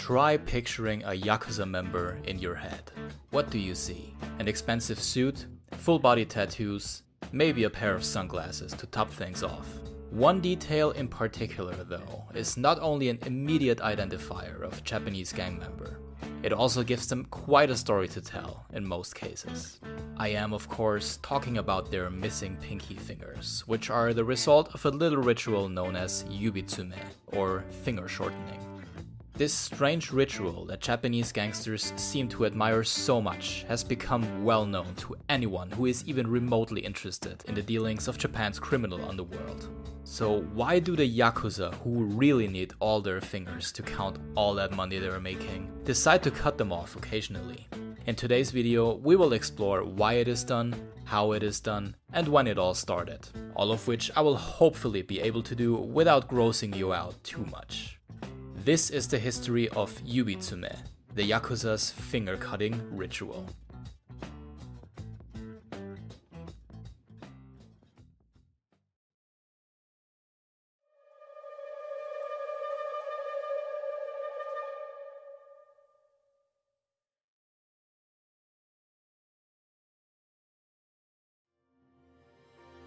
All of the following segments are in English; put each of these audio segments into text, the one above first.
Try picturing a Yakuza member in your head. What do you see? An expensive suit, full body tattoos, maybe a pair of sunglasses to top things off. One detail in particular, though, is not only an immediate identifier of a Japanese gang member, it also gives them quite a story to tell in most cases. I am, of course, talking about their missing pinky fingers, which are the result of a little ritual known as yubitsume, or finger shortening. This strange ritual that Japanese gangsters seem to admire so much has become well known to anyone who is even remotely interested in the dealings of Japan's criminal underworld. So, why do the Yakuza, who really need all their fingers to count all that money they're making, decide to cut them off occasionally? In today's video, we will explore why it is done, how it is done, and when it all started. All of which I will hopefully be able to do without grossing you out too much. This is the history of Yubitsume, the Yakuza's finger cutting ritual.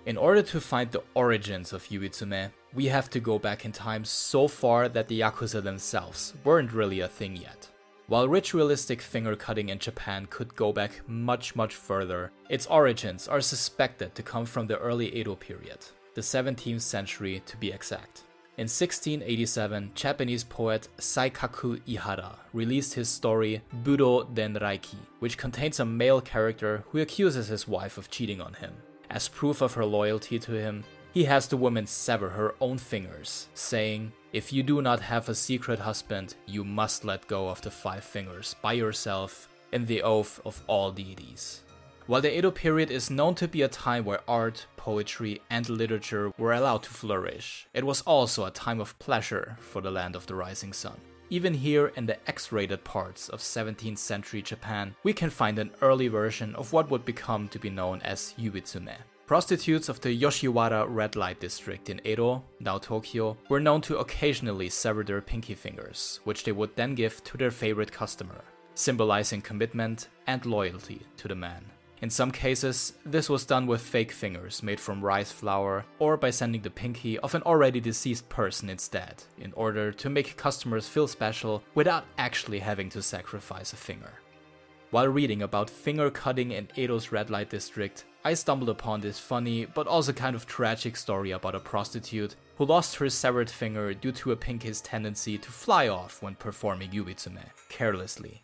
In order to find the origins of Yubitsume, we have to go back in time so far that the Yakuza themselves weren't really a thing yet. While ritualistic finger cutting in Japan could go back much much further, its origins are suspected to come from the early Edo period, the 17th century to be exact. In 1687, Japanese poet Saikaku Ihara released his story Budo Denraiki, which contains a male character who accuses his wife of cheating on him. As proof of her loyalty to him, he has the woman sever her own fingers, saying, If you do not have a secret husband, you must let go of the five fingers by yourself in the oath of all deities. While the Edo period is known to be a time where art, poetry, and literature were allowed to flourish, it was also a time of pleasure for the land of the rising sun. Even here in the X-rated parts of 17th century Japan, we can find an early version of what would become to be known as Yubitsume. Prostitutes of the Yoshiwara red light district in Edo, now Tokyo, were known to occasionally sever their pinky fingers, which they would then give to their favorite customer, symbolizing commitment and loyalty to the man. In some cases, this was done with fake fingers made from rice flour or by sending the pinky of an already deceased person instead, in order to make customers feel special without actually having to sacrifice a finger. While reading about finger cutting in Edo's red light district, I stumbled upon this funny but also kind of tragic story about a prostitute who lost her severed finger due to a pinky's tendency to fly off when performing yubitsume carelessly.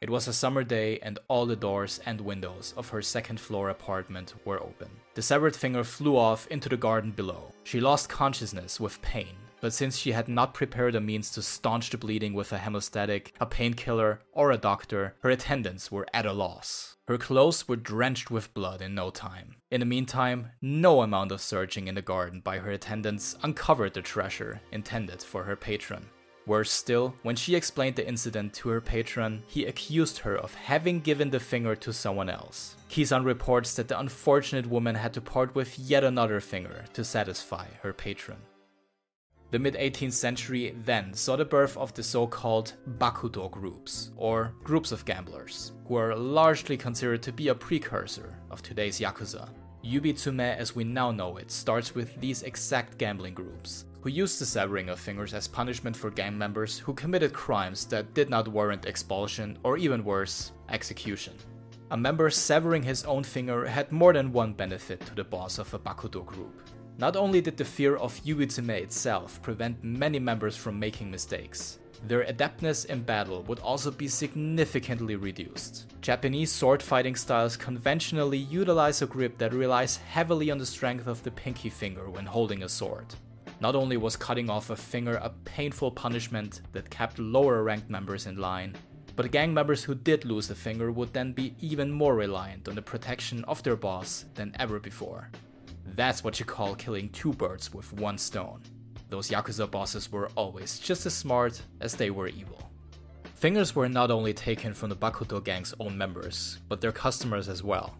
It was a summer day and all the doors and windows of her second floor apartment were open. The severed finger flew off into the garden below. She lost consciousness with pain, but since she had not prepared a means to staunch the bleeding with a hemostatic, a painkiller, or a doctor, her attendants were at a loss. Her clothes were drenched with blood in no time. In the meantime, no amount of searching in the garden by her attendants uncovered the treasure intended for her patron. Worse still, when she explained the incident to her patron, he accused her of having given the finger to someone else. Kisan reports that the unfortunate woman had to part with yet another finger to satisfy her patron. The mid 18th century then saw the birth of the so called Bakuto groups, or groups of gamblers, who are largely considered to be a precursor of today's Yakuza. Yubitsume as we now know it starts with these exact gambling groups, who used the severing of fingers as punishment for gang members who committed crimes that did not warrant expulsion or even worse, execution. A member severing his own finger had more than one benefit to the boss of a Bakuto group. Not only did the fear of Yubitsume itself prevent many members from making mistakes, their adeptness in battle would also be significantly reduced. Japanese sword fighting styles conventionally utilize a grip that relies heavily on the strength of the pinky finger when holding a sword. Not only was cutting off a finger a painful punishment that kept lower ranked members in line, but gang members who did lose a finger would then be even more reliant on the protection of their boss than ever before. That's what you call killing two birds with one stone. Those Yakuza bosses were always just as smart as they were evil. Fingers were not only taken from the Bakuto gang's own members, but their customers as well.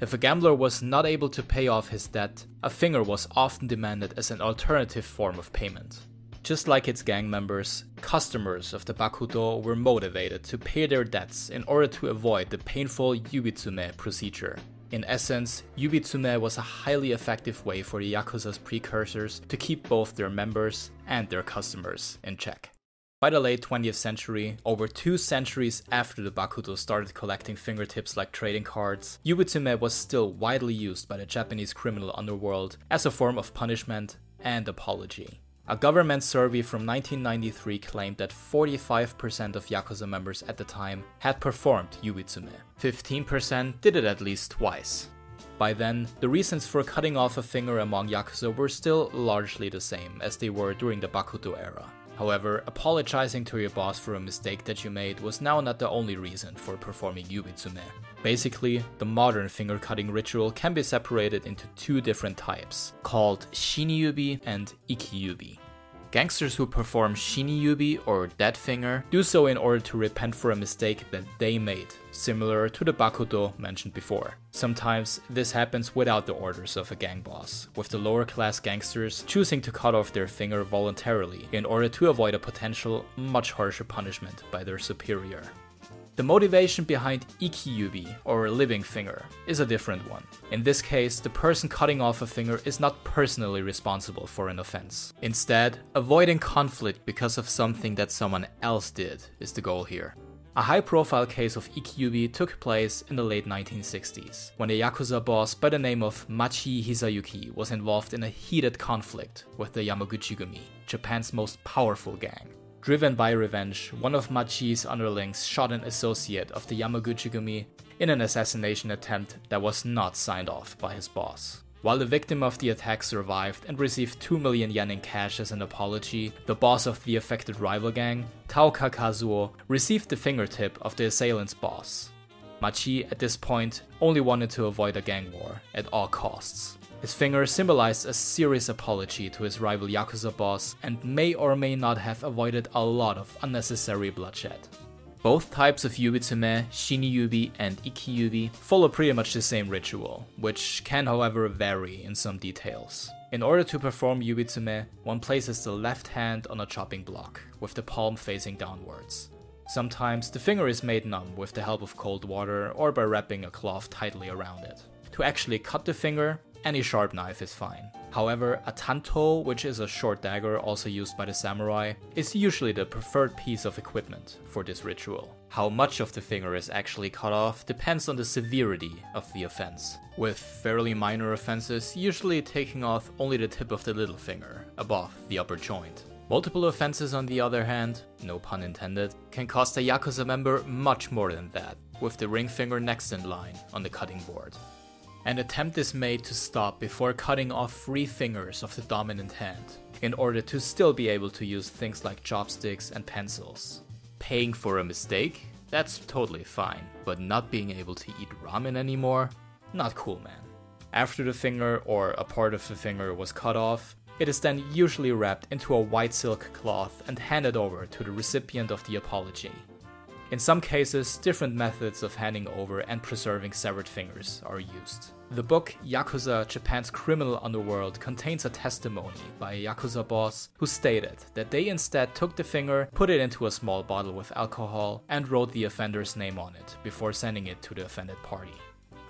If a gambler was not able to pay off his debt, a finger was often demanded as an alternative form of payment. Just like its gang members, customers of the Bakuto were motivated to pay their debts in order to avoid the painful Yubitsume procedure. In essence, Yubitsume was a highly effective way for the Yakuza's precursors to keep both their members and their customers in check. By the late 20th century, over two centuries after the Bakuto started collecting fingertips like trading cards, Yubitsume was still widely used by the Japanese criminal underworld as a form of punishment and apology. A government survey from 1993 claimed that 45% of Yakuza members at the time had performed Yubitsume. 15% did it at least twice. By then, the reasons for cutting off a finger among Yakuza were still largely the same as they were during the Bakuto era. However, apologizing to your boss for a mistake that you made was now not the only reason for performing Yubitsume. Basically, the modern finger cutting ritual can be separated into two different types, called Shiniyubi and Ikiyubi. Gangsters who perform Shiniyubi or dead finger do so in order to repent for a mistake that they made, similar to the Bakuto mentioned before. Sometimes this happens without the orders of a gang boss, with the lower class gangsters choosing to cut off their finger voluntarily in order to avoid a potential much harsher punishment by their superior. The motivation behind ikiyubi, or living finger, is a different one. In this case, the person cutting off a finger is not personally responsible for an offense. Instead, avoiding conflict because of something that someone else did is the goal here. A high profile case of ikiyubi took place in the late 1960s, when a Yakuza boss by the name of Machi Hisayuki was involved in a heated conflict with the Yamaguchi-gumi, Japan's most powerful gang. Driven by revenge, one of Machi's underlings shot an associate of the Yamaguchi-gumi in an assassination attempt that was not signed off by his boss. While the victim of the attack survived and received 2 million yen in cash as an apology, the boss of the affected rival gang, Taoka Kazuo, received the fingertip of the assailant's boss. Machi, at this point, only wanted to avoid a gang war at all costs. His finger symbolized a serious apology to his rival Yakuza boss and may or may not have avoided a lot of unnecessary bloodshed. Both types of Yubitsume, Shiniyubi and Ikiyubi, follow pretty much the same ritual, which can however vary in some details. In order to perform Yubitsume, one places the left hand on a chopping block, with the palm facing downwards. Sometimes the finger is made numb with the help of cold water or by wrapping a cloth tightly around it. To actually cut the finger, any sharp knife is fine. However, a tanto, which is a short dagger also used by the samurai, is usually the preferred piece of equipment for this ritual. How much of the finger is actually cut off depends on the severity of the offense, with fairly minor offenses usually taking off only the tip of the little finger, above the upper joint. Multiple offenses, on the other hand, no pun intended, can cost a Yakuza member much more than that, with the ring finger next in line on the cutting board. An attempt is made to stop before cutting off three fingers of the dominant hand, in order to still be able to use things like chopsticks and pencils. Paying for a mistake? That's totally fine, but not being able to eat ramen anymore? Not cool, man. After the finger or a part of the finger was cut off, it is then usually wrapped into a white silk cloth and handed over to the recipient of the apology. In some cases, different methods of handing over and preserving severed fingers are used. The book Yakuza Japan's Criminal Underworld contains a testimony by a Yakuza boss who stated that they instead took the finger, put it into a small bottle with alcohol, and wrote the offender's name on it before sending it to the offended party.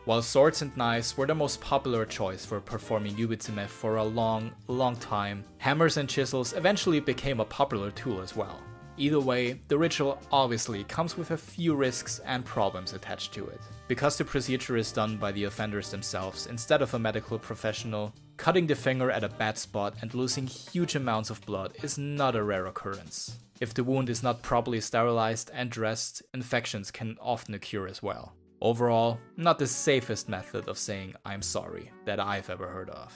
While swords and knives were the most popular choice for performing yubitsume for a long, long time, hammers and chisels eventually became a popular tool as well. Either way, the ritual obviously comes with a few risks and problems attached to it. Because the procedure is done by the offenders themselves instead of a medical professional, cutting the finger at a bad spot and losing huge amounts of blood is not a rare occurrence. If the wound is not properly sterilized and dressed, infections can often occur as well. Overall, not the safest method of saying I'm sorry that I've ever heard of.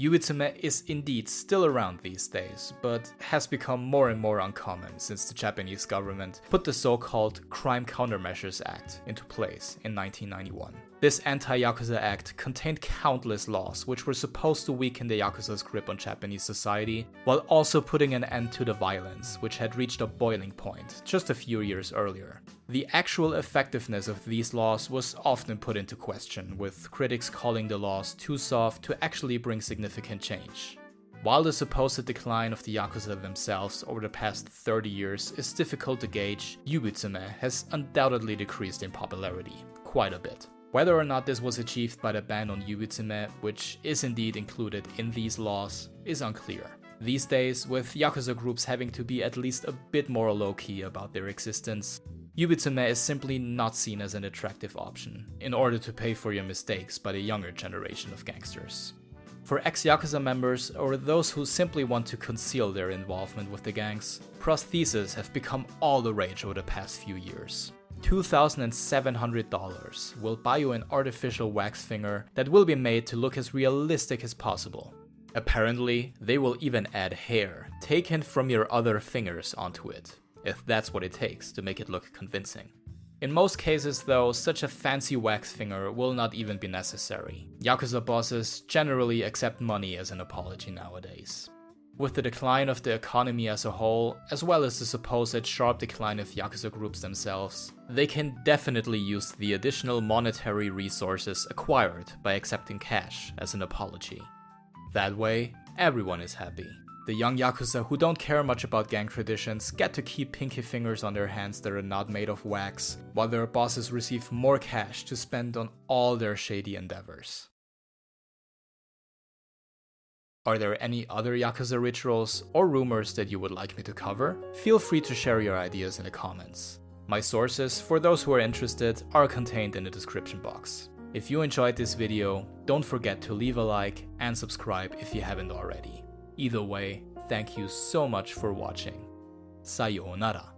Yubitsume is indeed still around these days, but has become more and more uncommon since the Japanese government put the so-called Crime Countermeasures Act into place in 1991. This anti-Yakuza act contained countless laws which were supposed to weaken the Yakuza's grip on Japanese society, while also putting an end to the violence, which had reached a boiling point just a few years earlier. The actual effectiveness of these laws was often put into question, with critics calling the laws too soft to actually bring significant change. While the supposed decline of the Yakuza themselves over the past 30 years is difficult to gauge, Yubitsume has undoubtedly decreased in popularity, quite a bit. Whether or not this was achieved by the ban on Yubitsume, which is indeed included in these laws, is unclear. These days, with Yakuza groups having to be at least a bit more low key about their existence, Yubitsume is simply not seen as an attractive option in order to pay for your mistakes by the younger generation of gangsters. For ex Yakuza members or those who simply want to conceal their involvement with the gangs, prostheses have become all the rage over the past few years. $2,700 will buy you an artificial wax finger that will be made to look as realistic as possible. Apparently, they will even add hair taken from your other fingers onto it, if that's what it takes to make it look convincing. In most cases, though, such a fancy wax finger will not even be necessary. Yakuza bosses generally accept money as an apology nowadays. With the decline of the economy as a whole, as well as the supposed sharp decline of Yakuza groups themselves, they can definitely use the additional monetary resources acquired by accepting cash as an apology. That way, everyone is happy. The young Yakuza who don't care much about gang traditions get to keep pinky fingers on their hands that are not made of wax, while their bosses receive more cash to spend on all their shady endeavors. Are there any other Yakuza rituals or rumors that you would like me to cover? Feel free to share your ideas in the comments. My sources, for those who are interested, are contained in the description box. If you enjoyed this video, don't forget to leave a like and subscribe if you haven't already. Either way, thank you so much for watching. Sayonara.